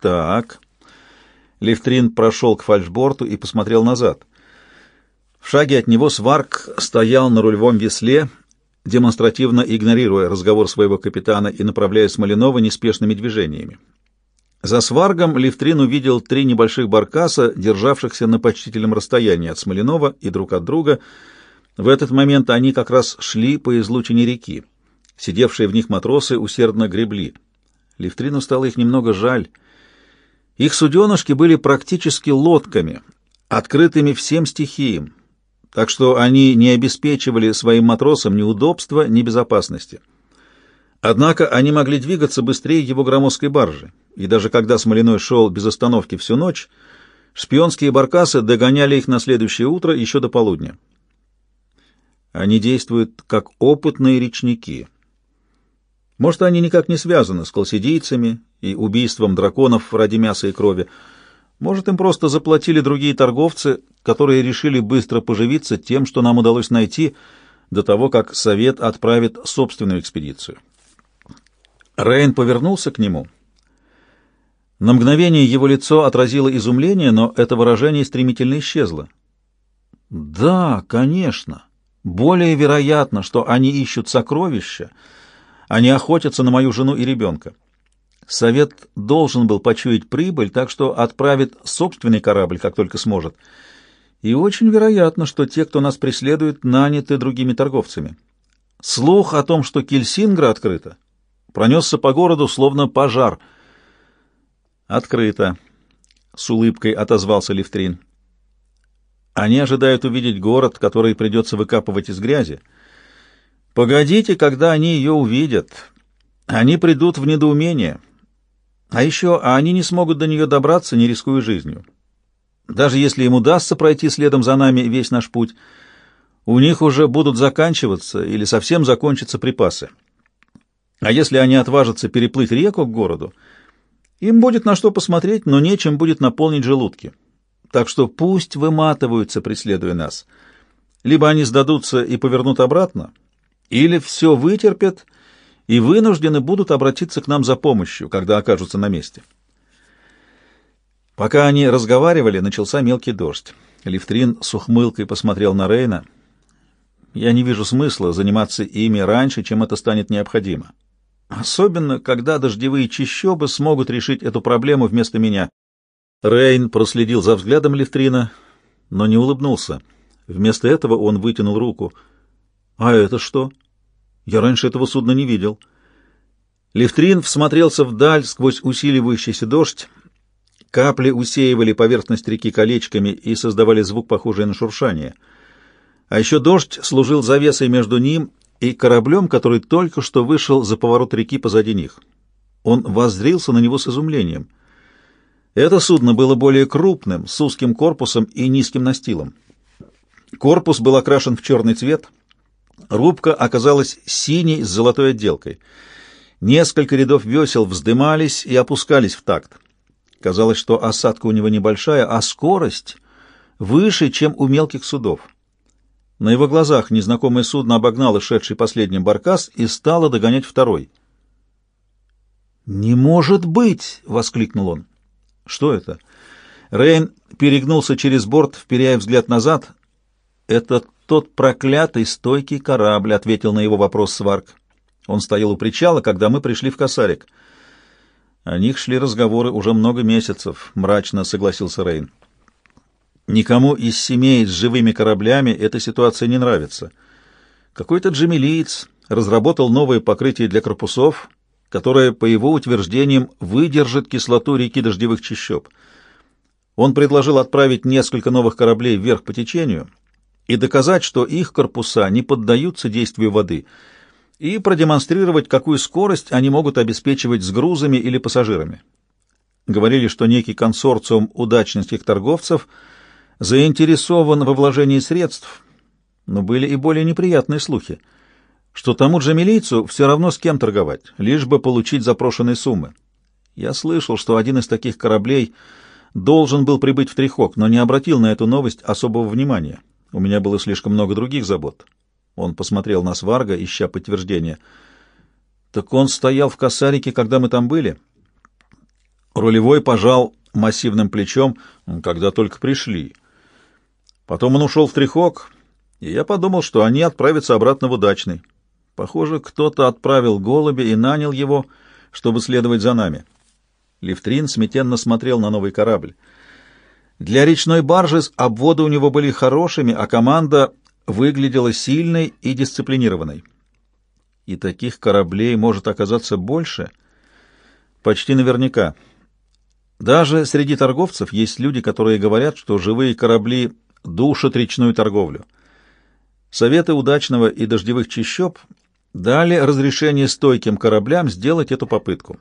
Так. Левтрин прошел к фальшборту и посмотрел назад. В шаге от него Сварк стоял на рулевом весле, демонстративно игнорируя разговор своего капитана и направляя Смоленова неспешными движениями. За сваргом Левтрин увидел три небольших баркаса, державшихся на почтительном расстоянии от Смоленова и друг от друга. В этот момент они как раз шли по излучине реки. Сидевшие в них матросы усердно гребли. Левтрину стало их немного жаль. Их суденышки были практически лодками, открытыми всем стихиям, так что они не обеспечивали своим матросам ни удобства, ни безопасности. Однако они могли двигаться быстрее его громоздкой баржи, и даже когда Смолиной шел без остановки всю ночь, шпионские баркасы догоняли их на следующее утро еще до полудня. Они действуют как опытные речники. Может, они никак не связаны с колсидийцами и убийством драконов ради мяса и крови. Может, им просто заплатили другие торговцы, которые решили быстро поживиться тем, что нам удалось найти, до того, как Совет отправит собственную экспедицию. Рейн повернулся к нему. На мгновение его лицо отразило изумление, но это выражение стремительно исчезло. «Да, конечно. Более вероятно, что они ищут сокровища, они охотятся на мою жену и ребенка. Совет должен был почуять прибыль, так что отправит собственный корабль, как только сможет. И очень вероятно, что те, кто нас преследует, наняты другими торговцами. Слух о том, что Кельсингра открыта, пронесся по городу, словно пожар. «Открыто», — с улыбкой отозвался Левтрин. «Они ожидают увидеть город, который придется выкапывать из грязи». Погодите, когда они ее увидят. Они придут в недоумение. А еще они не смогут до нее добраться, не рискуя жизнью. Даже если им удастся пройти следом за нами весь наш путь, у них уже будут заканчиваться или совсем закончатся припасы. А если они отважатся переплыть реку к городу, им будет на что посмотреть, но нечем будет наполнить желудки. Так что пусть выматываются, преследуя нас. Либо они сдадутся и повернут обратно, или все вытерпят и вынуждены будут обратиться к нам за помощью, когда окажутся на месте. Пока они разговаривали, начался мелкий дождь. Лифтрин с ухмылкой посмотрел на Рейна. «Я не вижу смысла заниматься ими раньше, чем это станет необходимо. Особенно, когда дождевые чащобы смогут решить эту проблему вместо меня». Рейн проследил за взглядом Лифтрина, но не улыбнулся. Вместо этого он вытянул руку — «А это что? Я раньше этого судна не видел». Левтрин всмотрелся вдаль сквозь усиливающийся дождь. Капли усеивали поверхность реки колечками и создавали звук, похожий на шуршание. А еще дождь служил завесой между ним и кораблем, который только что вышел за поворот реки позади них. Он воззрился на него с изумлением. Это судно было более крупным, с узким корпусом и низким настилом. Корпус был окрашен в черный цвет — Рубка оказалась синей с золотой отделкой. Несколько рядов весел вздымались и опускались в такт. Казалось, что осадка у него небольшая, а скорость выше, чем у мелких судов. На его глазах незнакомое судно обогнало шедший последним баркас и стало догонять второй. «Не может быть!» — воскликнул он. «Что это?» Рейн перегнулся через борт, вперяя взгляд назад. «Это тот проклятый стойкий корабль», — ответил на его вопрос Сварк. Он стоял у причала, когда мы пришли в Косарик. О них шли разговоры уже много месяцев, — мрачно согласился Рейн. Никому из семей с живыми кораблями эта ситуация не нравится. Какой-то джемилиец разработал новое покрытие для корпусов, которое, по его утверждениям, выдержит кислоту реки дождевых чащоб. Он предложил отправить несколько новых кораблей вверх по течению — и доказать, что их корпуса не поддаются действию воды, и продемонстрировать, какую скорость они могут обеспечивать с грузами или пассажирами. Говорили, что некий консорциум удачных торговцев заинтересован во вложении средств, но были и более неприятные слухи, что тому же милицию все равно с кем торговать, лишь бы получить запрошенные суммы. Я слышал, что один из таких кораблей должен был прибыть в Трихок, но не обратил на эту новость особого внимания. У меня было слишком много других забот. Он посмотрел на Сварга, ища подтверждения. Так он стоял в косарике, когда мы там были? Рулевой пожал массивным плечом, когда только пришли. Потом он ушел в трехок, и я подумал, что они отправятся обратно в удачный. Похоже, кто-то отправил голубя и нанял его, чтобы следовать за нами. Левтрин смятенно смотрел на новый корабль. Для речной баржи обводы у него были хорошими, а команда выглядела сильной и дисциплинированной. И таких кораблей может оказаться больше? Почти наверняка. Даже среди торговцев есть люди, которые говорят, что живые корабли душат речную торговлю. Советы удачного и дождевых чащоб дали разрешение стойким кораблям сделать эту попытку.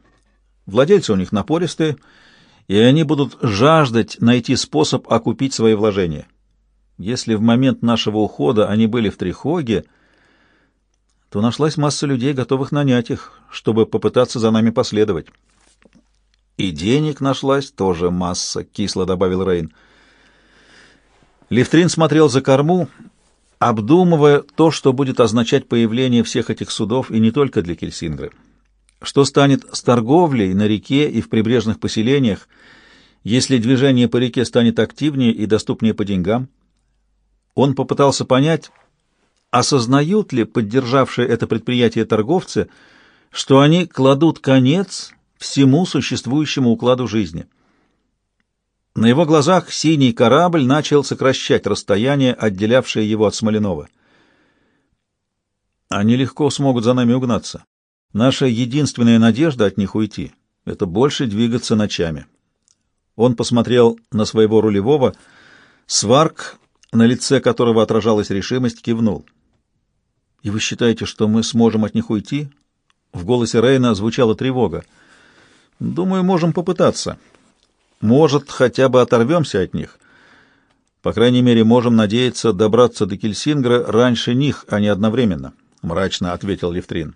Владельцы у них напористые, и они будут жаждать найти способ окупить свои вложения. Если в момент нашего ухода они были в Трихоге, то нашлась масса людей, готовых нанять их, чтобы попытаться за нами последовать. И денег нашлась тоже масса, кисло добавил Рейн. Левтрин смотрел за корму, обдумывая то, что будет означать появление всех этих судов, и не только для Кельсингры. Что станет с торговлей на реке и в прибрежных поселениях, если движение по реке станет активнее и доступнее по деньгам? Он попытался понять, осознают ли поддержавшие это предприятие торговцы, что они кладут конец всему существующему укладу жизни. На его глазах синий корабль начал сокращать расстояние, отделявшее его от Смоленова. Они легко смогут за нами угнаться. Наша единственная надежда от них уйти — это больше двигаться ночами. Он посмотрел на своего рулевого. Сварк, на лице которого отражалась решимость, кивнул. «И вы считаете, что мы сможем от них уйти?» В голосе Рейна звучала тревога. Думаю, можем попытаться. Может, хотя бы оторвемся от них. По крайней мере, можем надеяться добраться до Кельсингра раньше них, а не одновременно, — мрачно ответил Левтрин.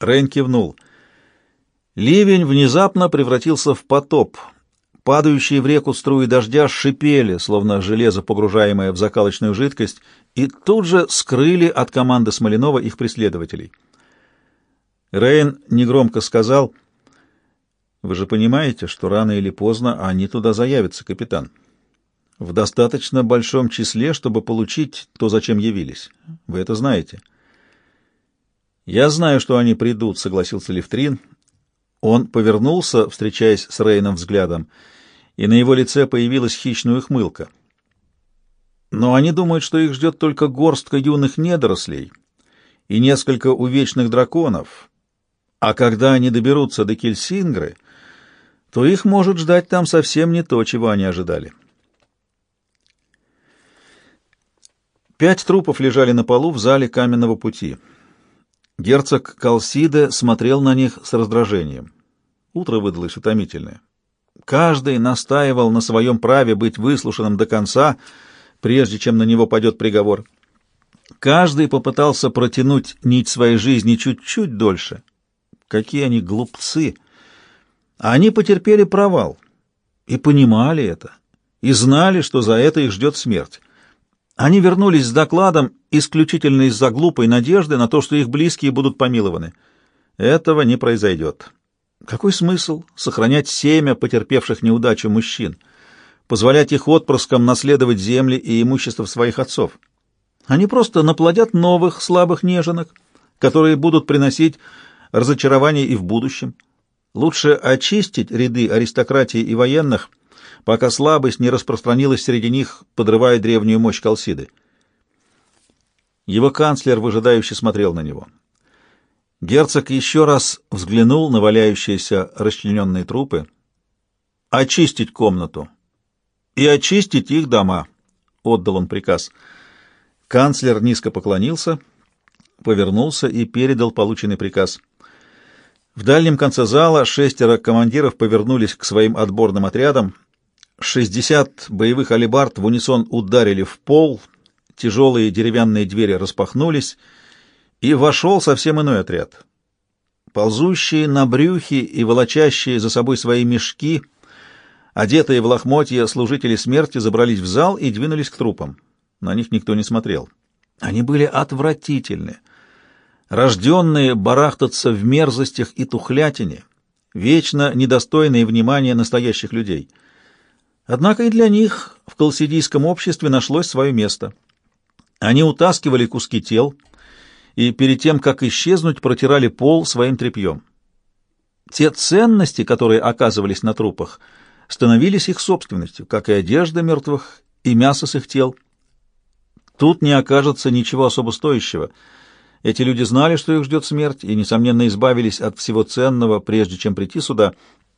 Рейн кивнул. Ливень внезапно превратился в потоп. Падающие в реку струи дождя шипели, словно железо, погружаемое в закалочную жидкость, и тут же скрыли от команды Смоленова их преследователей. Рейн негромко сказал — вы же понимаете, что рано или поздно они туда заявятся, капитан. В достаточно большом числе, чтобы получить то, зачем явились. Вы это знаете. Я знаю, что они придут, согласился Левтрин. Он повернулся, встречаясь с Рейном взглядом, и на его лице появилась хищная ухмылка. Но они думают, что их ждет только горстка юных недорослей и несколько увечных драконов. А когда они доберутся до Кельсингры, то их может ждать там совсем не то, чего они ожидали. Пять трупов лежали на полу в зале каменного пути. Герцог Калсиде смотрел на них с раздражением. Утро выдалось утомительное. Каждый настаивал на своем праве быть выслушанным до конца, прежде чем на него пойдет приговор. Каждый попытался протянуть нить своей жизни чуть-чуть дольше. Какие они глупцы! Они потерпели провал и понимали это, и знали, что за это их ждет смерть. Они вернулись с докладом исключительно из-за глупой надежды на то, что их близкие будут помилованы. Этого не произойдет. Какой смысл сохранять семя потерпевших неудачу мужчин, позволять их отпрыскам наследовать земли и имущество своих отцов? Они просто наплодят новых слабых неженок, которые будут приносить разочарование и в будущем. Лучше очистить ряды аристократии и военных, пока слабость не распространилась среди них, подрывая древнюю мощь Калсиды. Его канцлер выжидающе смотрел на него. Герцог еще раз взглянул на валяющиеся расчлененные трупы. «Очистить комнату и очистить их дома», — отдал он приказ. Канцлер низко поклонился, повернулся и передал полученный приказ — в дальнем конце зала шестеро командиров повернулись к своим отборным отрядам. Шестьдесят боевых алибард в унисон ударили в пол, тяжелые деревянные двери распахнулись, и вошел совсем иной отряд. Ползущие на брюхе и волочащие за собой свои мешки, одетые в лохмотья служители смерти забрались в зал и двинулись к трупам. На них никто не смотрел. Они были отвратительны рожденные барахтаться в мерзостях и тухлятине, вечно недостойные внимания настоящих людей. Однако и для них в колсидийском обществе нашлось свое место. Они утаскивали куски тел и перед тем, как исчезнуть, протирали пол своим тряпьем. Те ценности, которые оказывались на трупах, становились их собственностью, как и одежда мертвых и мясо с их тел. Тут не окажется ничего особо стоящего — эти люди знали, что их ждет смерть, и, несомненно, избавились от всего ценного, прежде чем прийти сюда.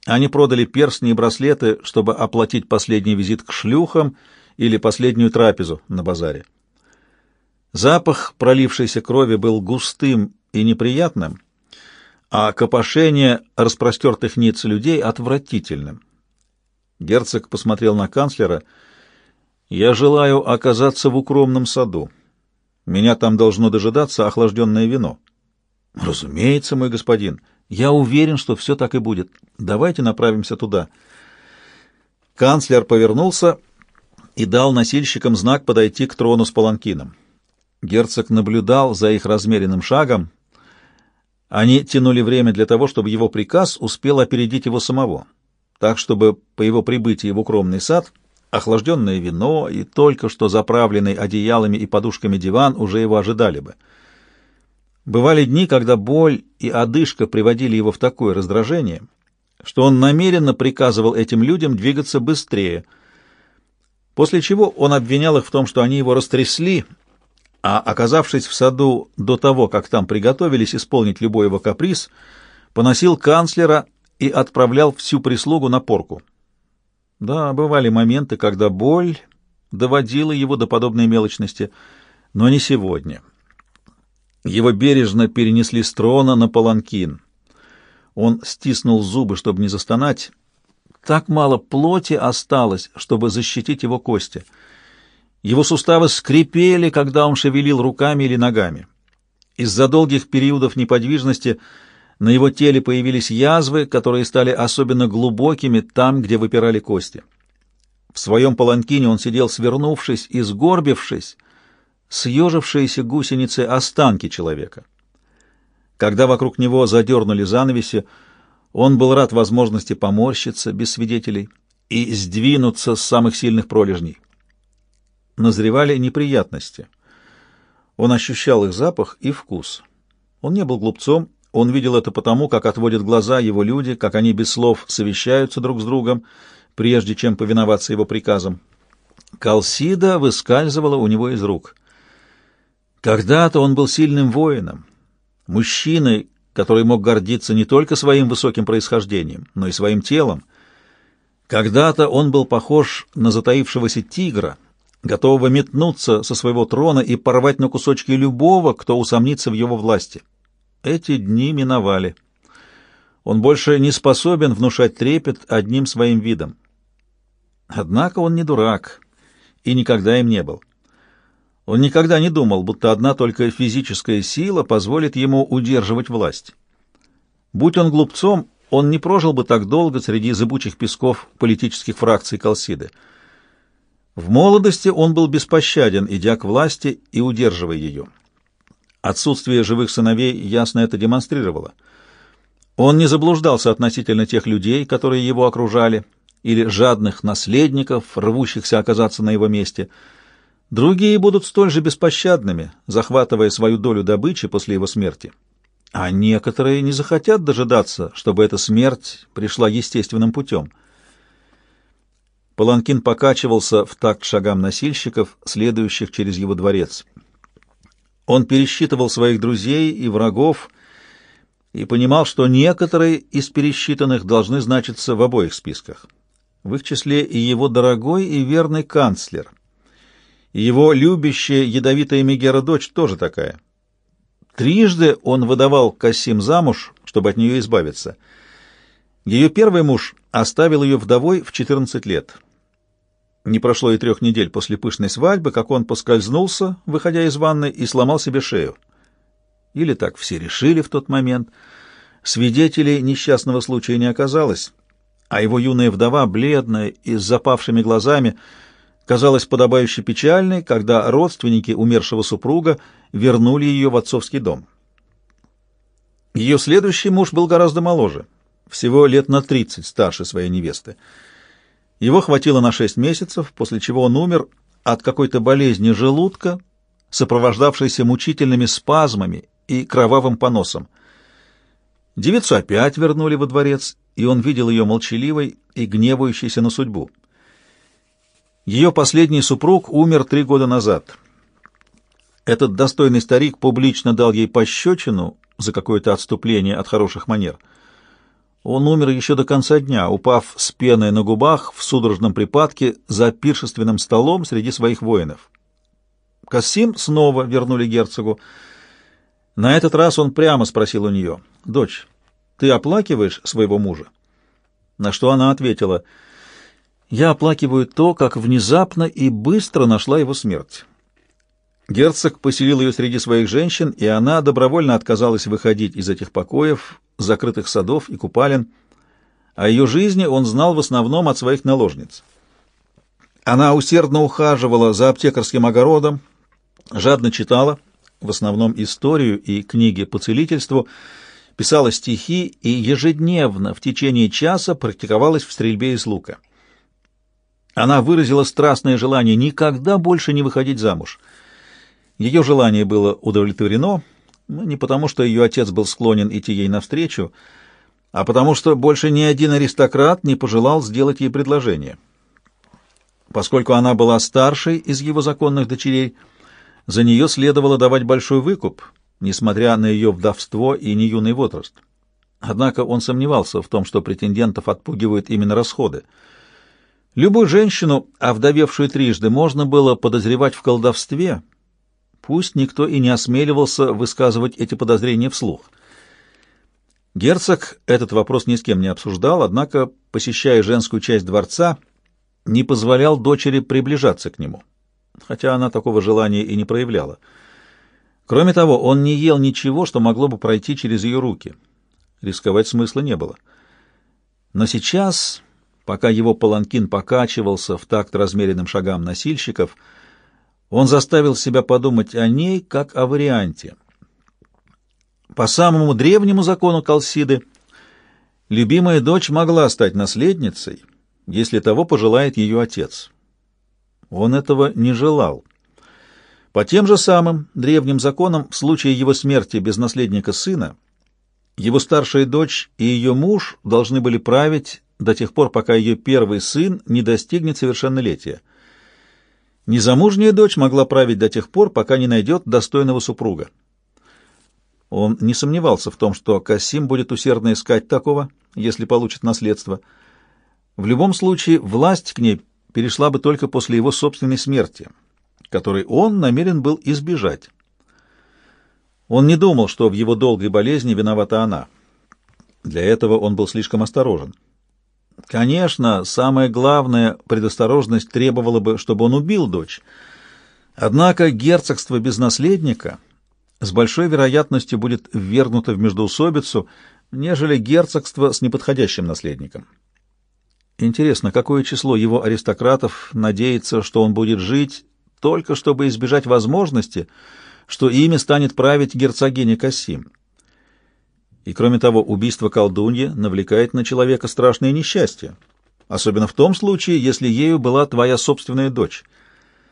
Они продали перстни и браслеты, чтобы оплатить последний визит к шлюхам или последнюю трапезу на базаре. Запах пролившейся крови был густым и неприятным, а копошение распростертых ниц людей отвратительным. Герцог посмотрел на канцлера. «Я желаю оказаться в укромном саду. Меня там должно дожидаться охлажденное вино. Разумеется, мой господин. Я уверен, что все так и будет. Давайте направимся туда. Канцлер повернулся и дал носильщикам знак подойти к трону с паланкином. Герцог наблюдал за их размеренным шагом. Они тянули время для того, чтобы его приказ успел опередить его самого, так чтобы по его прибытии в укромный сад охлажденное вино и только что заправленный одеялами и подушками диван уже его ожидали бы. Бывали дни, когда боль и одышка приводили его в такое раздражение, что он намеренно приказывал этим людям двигаться быстрее, после чего он обвинял их в том, что они его растрясли, а, оказавшись в саду до того, как там приготовились исполнить любой его каприз, поносил канцлера и отправлял всю прислугу на порку. Да, бывали моменты, когда боль доводила его до подобной мелочности, но не сегодня. Его бережно перенесли с трона на паланкин. Он стиснул зубы, чтобы не застонать. Так мало плоти осталось, чтобы защитить его кости. Его суставы скрипели, когда он шевелил руками или ногами. Из-за долгих периодов неподвижности – на его теле появились язвы, которые стали особенно глубокими там, где выпирали кости. В своем паланкине он сидел свернувшись и сгорбившись, съежившиеся гусеницы останки человека. Когда вокруг него задернули занавеси, он был рад возможности поморщиться без свидетелей и сдвинуться с самых сильных пролежней. Назревали неприятности. Он ощущал их запах и вкус. Он не был глупцом он видел это потому, как отводят глаза его люди, как они без слов совещаются друг с другом, прежде чем повиноваться его приказам. Калсида выскальзывала у него из рук. Когда-то он был сильным воином, мужчиной, который мог гордиться не только своим высоким происхождением, но и своим телом. Когда-то он был похож на затаившегося тигра, готового метнуться со своего трона и порвать на кусочки любого, кто усомнится в его власти. Эти дни миновали. Он больше не способен внушать трепет одним своим видом. Однако он не дурак и никогда им не был. Он никогда не думал, будто одна только физическая сила позволит ему удерживать власть. Будь он глупцом, он не прожил бы так долго среди зыбучих песков политических фракций Калсиды. В молодости он был беспощаден, идя к власти и удерживая ее. Отсутствие живых сыновей ясно это демонстрировало. Он не заблуждался относительно тех людей, которые его окружали, или жадных наследников, рвущихся оказаться на его месте. Другие будут столь же беспощадными, захватывая свою долю добычи после его смерти. А некоторые не захотят дожидаться, чтобы эта смерть пришла естественным путем. Паланкин покачивался в такт шагам носильщиков, следующих через его дворец. Он пересчитывал своих друзей и врагов и понимал, что некоторые из пересчитанных должны значиться в обоих списках. В их числе и его дорогой и верный канцлер. Его любящая ядовитая Мегера дочь тоже такая. Трижды он выдавал Кассим замуж, чтобы от нее избавиться. Ее первый муж оставил ее вдовой в 14 лет. Не прошло и трех недель после пышной свадьбы, как он поскользнулся, выходя из ванной, и сломал себе шею. Или так все решили в тот момент. Свидетелей несчастного случая не оказалось, а его юная вдова, бледная и с запавшими глазами, казалась подобающе печальной, когда родственники умершего супруга вернули ее в отцовский дом. Ее следующий муж был гораздо моложе. всего лет на 30 старше своей невесты. Его хватило на 6 месяцев, после чего он умер от какой-то болезни желудка, сопровождавшейся мучительными спазмами и кровавым поносом. Девицу опять вернули во дворец, и он видел ее молчаливой и гневающейся на судьбу. Ее последний супруг умер три года назад. Этот достойный старик публично дал ей пощечину за какое-то отступление от хороших манер. Он умер еще до конца дня, упав с пеной на губах в судорожном припадке за пиршественным столом среди своих воинов. Кассим снова вернули герцогу. На этот раз он прямо спросил у нее, «Дочь, ты оплакиваешь своего мужа?» На что она ответила, «Я оплакиваю то, как внезапно и быстро нашла его смерть». Герцог поселил ее среди своих женщин, и она добровольно отказалась выходить из этих покоев, закрытых садов и купалин. О ее жизни он знал в основном от своих наложниц. Она усердно ухаживала за аптекарским огородом, жадно читала, в основном историю и книги по целительству, писала стихи и ежедневно в течение часа практиковалась в стрельбе из лука. Она выразила страстное желание никогда больше не выходить замуж. Ее желание было удовлетворено, ну, не потому что ее отец был склонен идти ей навстречу, а потому что больше ни один аристократ не пожелал сделать ей предложение. Поскольку она была старшей из его законных дочерей, за нее следовало давать большой выкуп, несмотря на ее вдовство и неюный возраст. Однако он сомневался в том, что претендентов отпугивают именно расходы. Любую женщину, овдовевшую трижды, можно было подозревать в колдовстве, пусть никто и не осмеливался высказывать эти подозрения вслух. Герцог этот вопрос ни с кем не обсуждал, однако, посещая женскую часть дворца, не позволял дочери приближаться к нему хотя она такого желания и не проявляла. Кроме того, он не ел ничего, что могло бы пройти через ее руки. Рисковать смысла не было. Но сейчас, пока его паланкин покачивался в такт размеренным шагам носильщиков, он заставил себя подумать о ней как о варианте. По самому древнему закону Калсиды, любимая дочь могла стать наследницей, если того пожелает ее отец. Он этого не желал. По тем же самым древним законам, в случае его смерти без наследника сына, его старшая дочь и ее муж должны были править до тех пор, пока ее первый сын не достигнет совершеннолетия. Незамужняя дочь могла править до тех пор, пока не найдет достойного супруга. Он не сомневался в том, что Касим будет усердно искать такого, если получит наследство. В любом случае, власть к ней перешла бы только после его собственной смерти, которой он намерен был избежать. Он не думал, что в его долгой болезни виновата она. Для этого он был слишком осторожен. Конечно, самая главная предосторожность требовала бы, чтобы он убил дочь. Однако герцогство без наследника с большой вероятностью будет ввергнуто в междоусобицу, нежели герцогство с неподходящим наследником. Интересно, какое число его аристократов надеется, что он будет жить, только чтобы избежать возможности, что ими станет править герцогиня Кассим. И кроме того, убийство колдуньи навлекает на человека страшное несчастье, особенно в том случае, если ею была твоя собственная дочь —